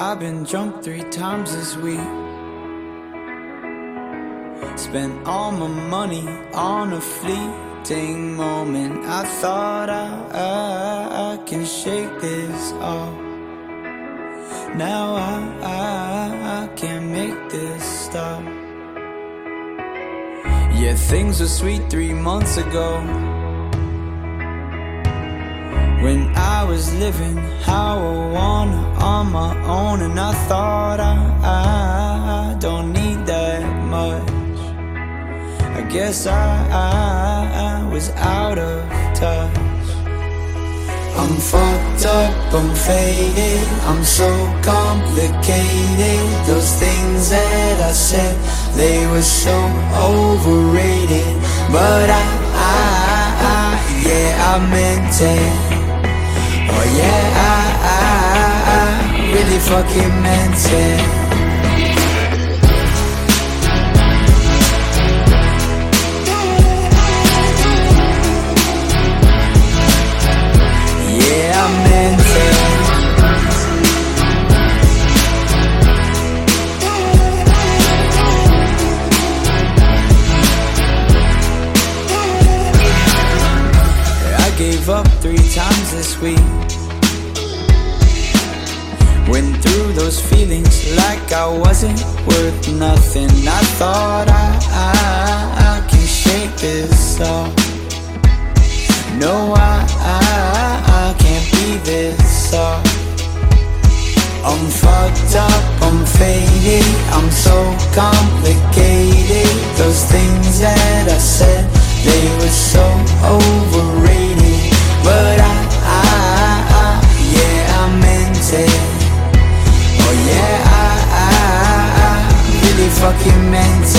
I've been drunk three times this week. Spent all my money on a fleeting moment. I thought I, I, I can shake this off. Now I, I, I can't make this stop. Yeah, things were sweet three months ago. When I was living how I wanna on my own, and I thought I, I, I don't need that much. I guess I, I, I was out of touch. I'm fucked up, I'm faded, I'm so complicated. Those things that I said, they were so overrated. But I, I, I yeah, I meant it. Yeah, I, I, I really fucking meant it. I. I gave up three times this week. Went through those feelings like I wasn't worth nothing. I thought I, I, I can shake this off. No, I, I, I can't be this soft. I'm fucked up, I'm faded, I'm so complicated. Oh